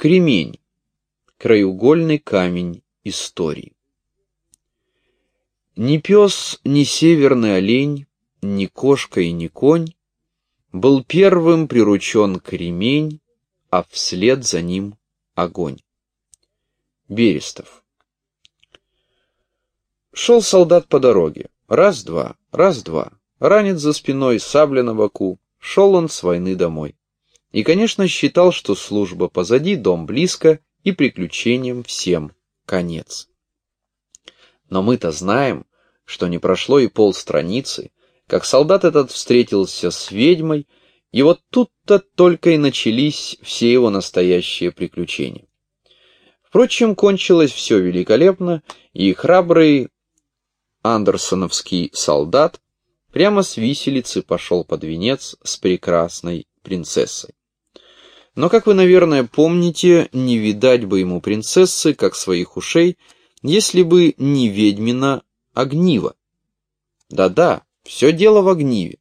Кремень. Краеугольный камень истории. Ни пес, ни северный олень, ни кошка и ни конь был первым приручен кремень, а вслед за ним огонь. Берестов. Шел солдат по дороге. Раз-два, раз-два. Ранит за спиной, сабля на боку. Шел он с войны домой. И, конечно, считал, что служба позади, дом близко, и приключениям всем конец. Но мы-то знаем, что не прошло и полстраницы, как солдат этот встретился с ведьмой, и вот тут-то только и начались все его настоящие приключения. Впрочем, кончилось все великолепно, и храбрый андерсоновский солдат прямо с виселицы пошел под венец с прекрасной принцессой. Но, как вы, наверное, помните, не видать бы ему принцессы, как своих ушей, если бы не ведьмина огниво. Да-да, все дело в огниве.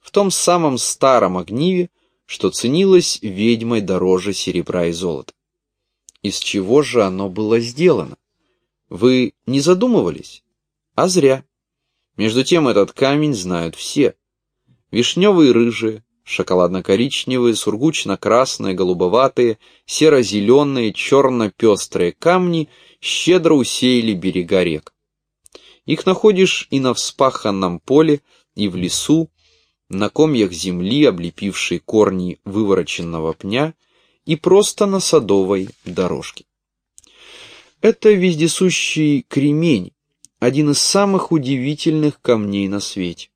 В том самом старом огниве, что ценилось ведьмой дороже серебра и золота. Из чего же оно было сделано? Вы не задумывались? А зря. Между тем этот камень знают все. Вишневые рыжие, шоколадно-коричневые, сургучно-красные, голубоватые, серо-зеленые, черно-пестрые камни щедро усеяли берега рек. Их находишь и на вспаханном поле, и в лесу, на комьях земли, облепившей корни вывороченного пня, и просто на садовой дорожке. Это вездесущий кремень, один из самых удивительных камней на свете.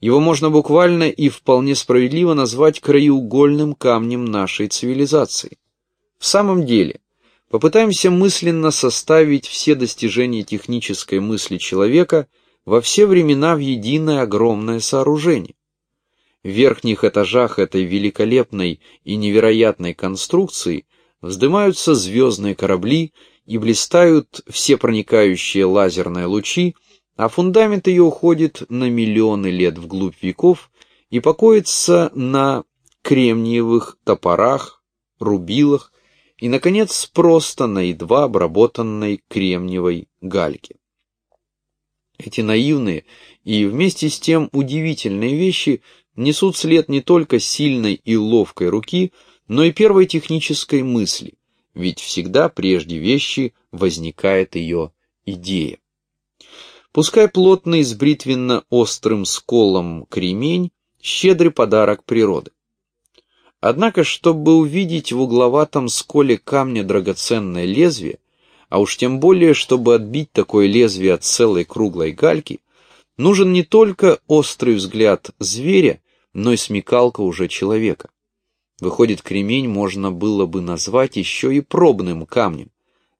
Его можно буквально и вполне справедливо назвать краеугольным камнем нашей цивилизации. В самом деле, попытаемся мысленно составить все достижения технической мысли человека во все времена в единое огромное сооружение. В верхних этажах этой великолепной и невероятной конструкции вздымаются звездные корабли и блистают все проникающие лазерные лучи, а фундамент ее уходит на миллионы лет вглубь веков и покоится на кремниевых топорах, рубилах и, наконец, просто на едва обработанной кремниевой гальке. Эти наивные и вместе с тем удивительные вещи несут след не только сильной и ловкой руки, но и первой технической мысли, ведь всегда прежде вещи возникает ее идея. Пускай плотный с бритвенно-острым сколом кремень – щедрый подарок природы. Однако, чтобы увидеть в угловатом сколе камня драгоценное лезвие, а уж тем более, чтобы отбить такое лезвие от целой круглой гальки, нужен не только острый взгляд зверя, но и смекалка уже человека. Выходит, кремень можно было бы назвать еще и пробным камнем.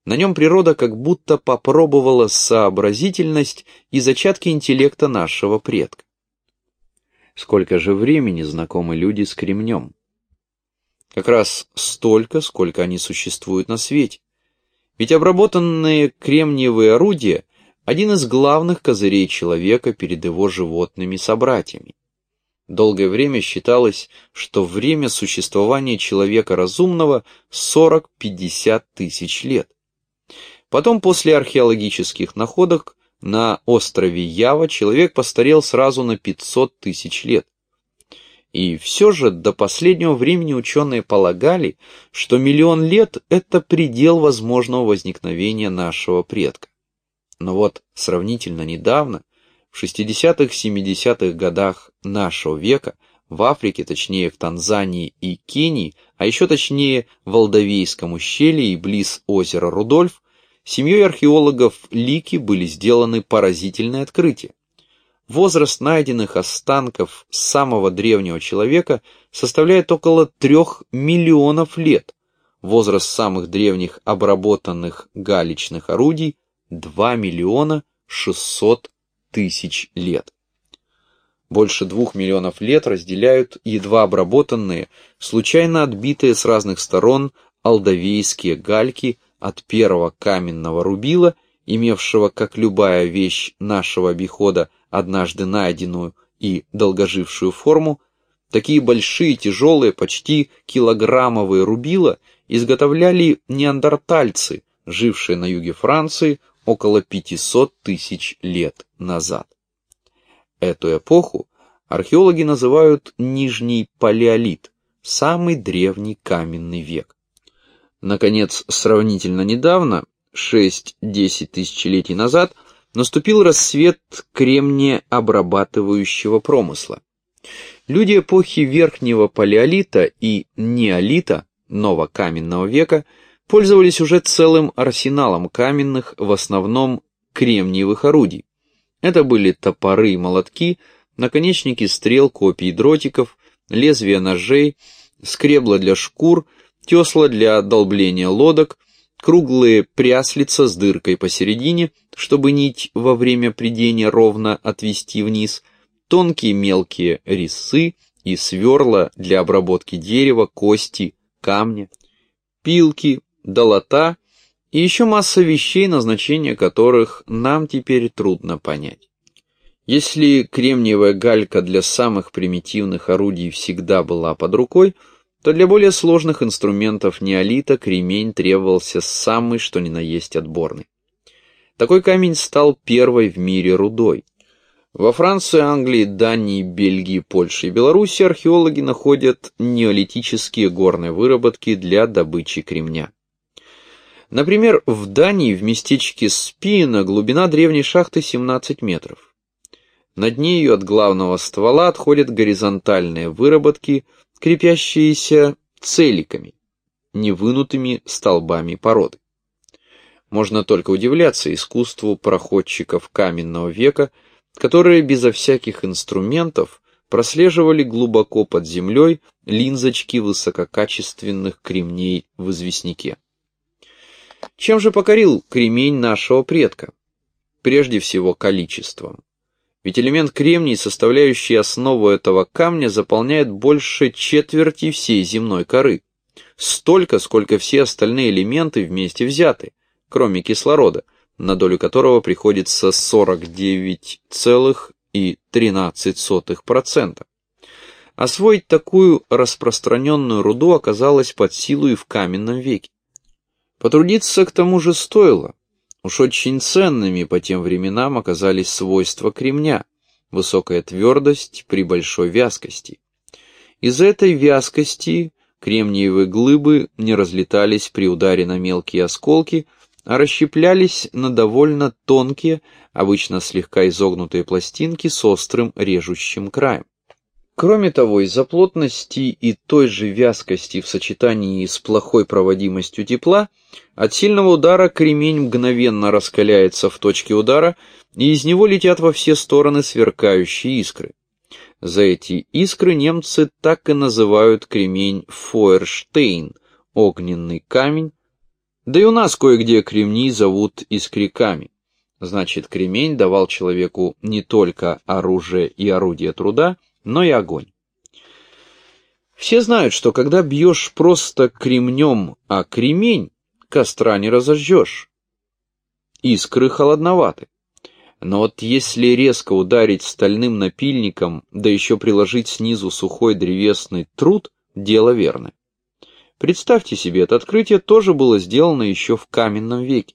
На нем природа как будто попробовала сообразительность и зачатки интеллекта нашего предка. Сколько же времени знакомы люди с кремнем? Как раз столько, сколько они существуют на свете. Ведь обработанные кремниевые орудия – один из главных козырей человека перед его животными собратьями. Долгое время считалось, что время существования человека разумного 40-50 тысяч лет. Потом, после археологических находок, на острове Ява человек постарел сразу на 500 тысяч лет. И все же до последнего времени ученые полагали, что миллион лет – это предел возможного возникновения нашего предка. Но вот сравнительно недавно, в 60-70-х годах нашего века, в Африке, точнее в Танзании и Кении, а еще точнее в Алдавейском ущелье и близ озера Рудольф, Семьей археологов Лики были сделаны поразительные открытия. Возраст найденных останков самого древнего человека составляет около трех миллионов лет. Возраст самых древних обработанных галечных орудий – 2 миллиона 600 тысяч лет. Больше двух миллионов лет разделяют едва обработанные, случайно отбитые с разных сторон алдовейские гальки – от первого каменного рубила, имевшего, как любая вещь нашего обихода, однажды найденную и долгожившую форму, Такие большие, тяжелые, почти килограммовые рубила изготовляли неандертальцы, жившие на юге Франции около 500 тысяч лет назад. Эту эпоху археологи называют Нижний Палеолит, самый древний каменный век. Наконец, сравнительно недавно, 6-10 тысячелетий назад, наступил рассвет кремния-обрабатывающего промысла. Люди эпохи Верхнего Палеолита и Неолита, новокаменного века, пользовались уже целым арсеналом каменных, в основном кремниевых орудий. Это были топоры и молотки, наконечники стрел, копий дротиков, лезвия ножей, скребла для шкур, тесла для долбления лодок, круглые пряслица с дыркой посередине, чтобы нить во время придения ровно отвести вниз, тонкие мелкие резцы и сверла для обработки дерева, кости, камня, пилки, долота и еще масса вещей, назначение которых нам теперь трудно понять. Если кремниевая галька для самых примитивных орудий всегда была под рукой, то для более сложных инструментов неолита кремень требовался самый что ни на есть отборный. Такой камень стал первой в мире рудой. Во Франции, Англии, Дании, Бельгии, Польше и Беларуси археологи находят неолитические горные выработки для добычи кремня. Например, в Дании в местечке Спина глубина древней шахты 17 метров. Над нею от главного ствола отходят горизонтальные выработки, крепящиеся целиками, невынутыми столбами породы. Можно только удивляться искусству проходчиков каменного века, которые безо всяких инструментов прослеживали глубоко под землей линзочки высококачественных кремней в известняке. Чем же покорил кремень нашего предка? Прежде всего количеством. Ведь элемент кремний, составляющий основу этого камня, заполняет больше четверти всей земной коры. Столько, сколько все остальные элементы вместе взяты, кроме кислорода, на долю которого приходится 49,13%. Освоить такую распространенную руду оказалось под силу и в каменном веке. Потрудиться к тому же стоило. Уж очень ценными по тем временам оказались свойства кремня, высокая твердость при большой вязкости. Из этой вязкости кремниевые глыбы не разлетались при ударе на мелкие осколки, а расщеплялись на довольно тонкие, обычно слегка изогнутые пластинки с острым режущим краем. Кроме того, из-за плотности и той же вязкости в сочетании с плохой проводимостью тепла, от сильного удара кремень мгновенно раскаляется в точке удара, и из него летят во все стороны сверкающие искры. За эти искры немцы так и называют кремень Фойерштейн, огненный камень, да и у нас кое-где кремни зовут искриками. Значит, кремень давал человеку не только оружие и орудие труда, но и огонь. Все знают, что когда бьешь просто кремнем, а кремень, костра не разожжешь. Искры холодноваты. Но вот если резко ударить стальным напильником, да еще приложить снизу сухой древесный труд, дело верное. Представьте себе, это открытие тоже было сделано еще в каменном веке.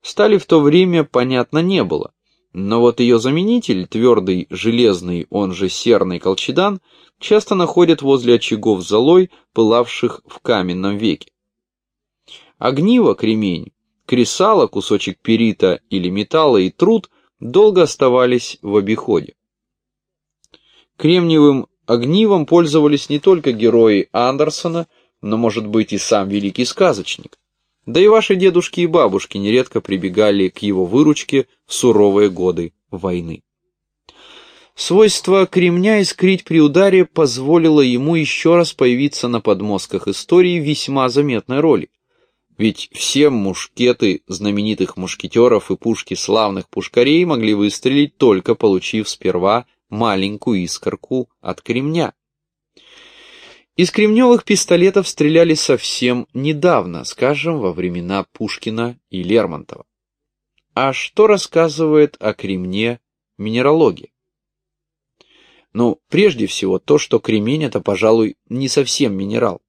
Стали в то время, понятно, не было, но вот ее заменитель, твердый железный, он же серный колчедан, часто находят возле очагов золой, пылавших в каменном веке. Огниво, кремень, кресало, кусочек перита или металла и труд долго оставались в обиходе. Кремниевым огнивом пользовались не только герои Андерсона, но, может быть, и сам великий сказочник. Да и ваши дедушки и бабушки нередко прибегали к его выручке в суровые годы войны. Свойство кремня искрить при ударе позволило ему еще раз появиться на подмостках истории весьма заметной роли. Ведь все мушкеты знаменитых мушкетеров и пушки славных пушкарей могли выстрелить, только получив сперва маленькую искорку от кремня. Из кремневых пистолетов стреляли совсем недавно, скажем, во времена Пушкина и Лермонтова. А что рассказывает о кремне минералогия? Но прежде всего то, что кремень это, пожалуй, не совсем минерал.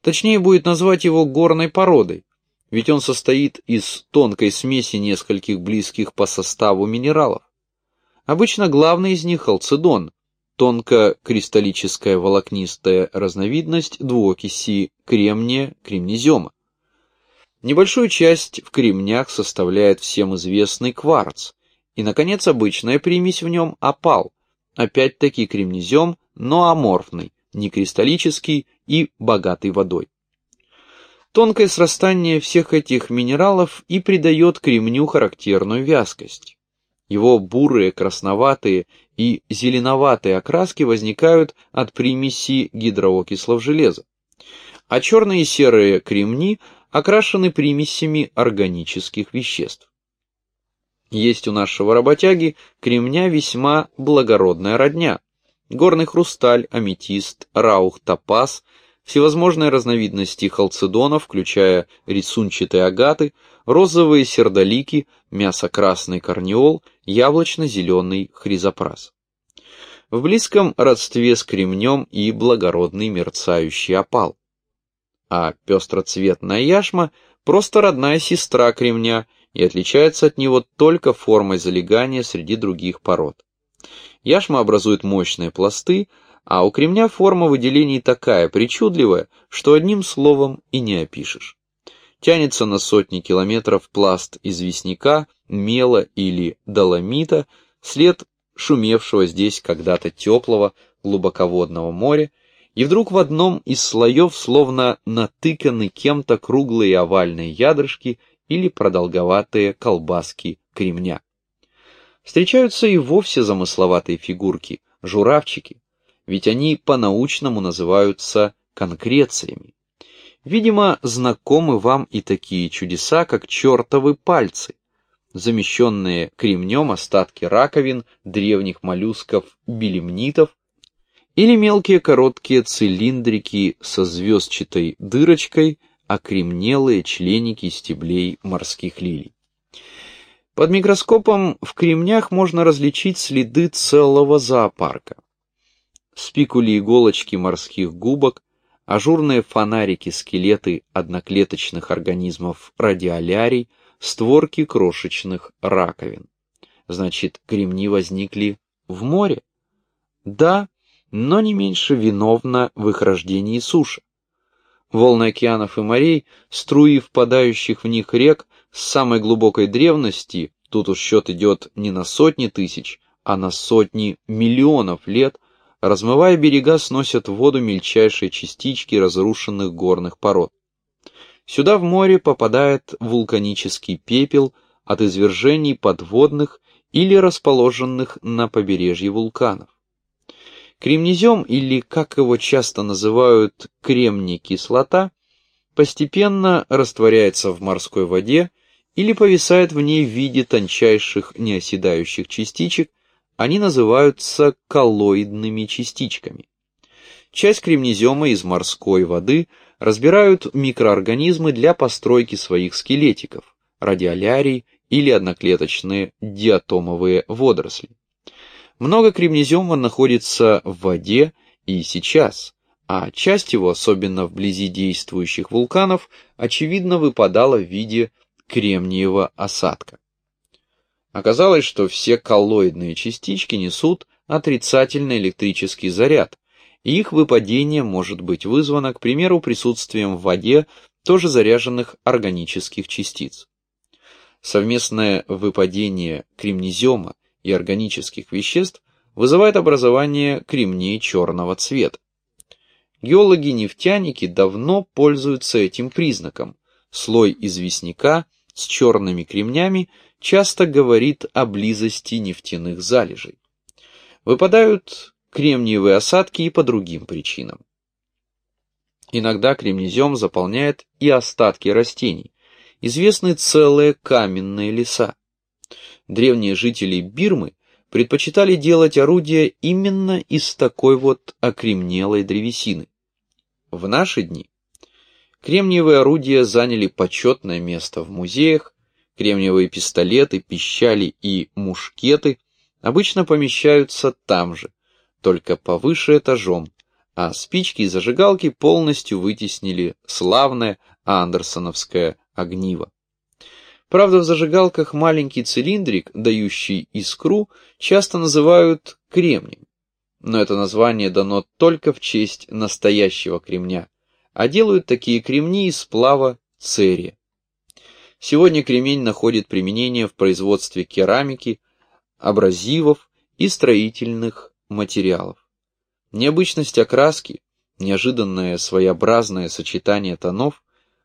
Точнее будет назвать его горной породой, ведь он состоит из тонкой смеси нескольких близких по составу минералов. Обычно главный из них халцедон, тонкокристаллическая волокнистая разновидность двуокиси кремния кремнезема. Небольшую часть в кремнях составляет всем известный кварц, и, наконец, обычная примесь в нем опал, опять-таки кремнезем, но аморфный, некристаллический и богатый водой. Тонкое срастание всех этих минералов и придает кремню характерную вязкость. Его бурые, красноватые и зеленоватые окраски возникают от примеси гидроокислов железа, а черные и серые кремни окрашены примесями органических веществ. Есть у нашего работяги кремня весьма благородная родня. Горный хрусталь, аметист, раух, топаз, всевозможные разновидности халцедонов, включая рисунчатые агаты, розовые сердолики, мясо-красный корнеол, яблочно-зеленый хризопрас. В близком родстве с кремнем и благородный мерцающий опал. А пестроцветная яшма – просто родная сестра кремня и отличается от него только формой залегания среди других пород. Яшма образует мощные пласты, а у кремня форма выделений такая причудливая, что одним словом и не опишешь. Тянется на сотни километров пласт известняка, мела или доломита, след шумевшего здесь когда-то теплого глубоководного моря, и вдруг в одном из слоев словно натыканы кем-то круглые овальные ядрышки или продолговатые колбаски кремня. Встречаются и вовсе замысловатые фигурки, журавчики, ведь они по-научному называются конкрециями. Видимо, знакомы вам и такие чудеса, как чертовы пальцы, замещенные кремнем остатки раковин древних моллюсков белемнитов, или мелкие короткие цилиндрики со звездчатой дырочкой, окремнелые членики стеблей морских лилий. Под микроскопом в кремнях можно различить следы целого зоопарка. Спикули-иголочки морских губок, ажурные фонарики-скелеты одноклеточных организмов радиолярий, створки крошечных раковин. Значит, кремни возникли в море? Да, но не меньше виновна в их рождении суша. Волны океанов и морей, струи впадающих в них рек с самой глубокой древности, тут уж счет идет не на сотни тысяч, а на сотни миллионов лет, размывая берега, сносят в воду мельчайшие частички разрушенных горных пород. Сюда в море попадает вулканический пепел от извержений подводных или расположенных на побережье вулканов. Кремнезем, или, как его часто называют, кремний кислота, постепенно растворяется в морской воде или повисает в ней в виде тончайших неоседающих частичек, они называются коллоидными частичками. Часть кремнезема из морской воды разбирают микроорганизмы для постройки своих скелетиков, радиолярий или одноклеточные диатомовые водоросли. Много кремнезема находится в воде и сейчас, а часть его, особенно вблизи действующих вулканов, очевидно выпадала в виде кремниевого осадка. Оказалось, что все коллоидные частички несут отрицательный электрический заряд, и их выпадение может быть вызвано, к примеру, присутствием в воде тоже заряженных органических частиц. Совместное выпадение кремнезема и органических веществ вызывает образование кремней черного цвета. Геологи-нефтяники давно пользуются этим признаком. Слой известняка с черными кремнями часто говорит о близости нефтяных залежей. Выпадают кремниевые осадки и по другим причинам. Иногда кремнезем заполняет и остатки растений. Известны целые каменные леса древние жители Бирмы предпочитали делать орудия именно из такой вот окремнелой древесины. В наши дни кремниевые орудия заняли почетное место в музеях, кремниевые пистолеты, пищали и мушкеты обычно помещаются там же, только повыше этажом, а спички и зажигалки полностью вытеснили славное андерсоновское огниво. Правда, в зажигалках маленький цилиндрик, дающий искру, часто называют кремнием. Но это название дано только в честь настоящего кремня, а делают такие кремни из сплава церия. Сегодня кремень находит применение в производстве керамики, абразивов и строительных материалов. Необычность окраски, неожиданное своеобразное сочетание тонов,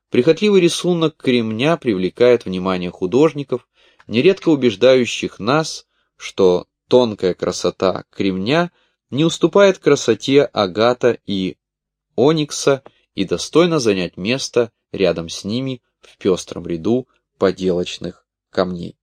прихотливый рисунок кремня привлекает внимание художников, нередко убеждающих нас, что тонкая красота кремня не уступает красоте агата и оникса и достойно занять место рядом с ними в пестром ряду поделочных камней.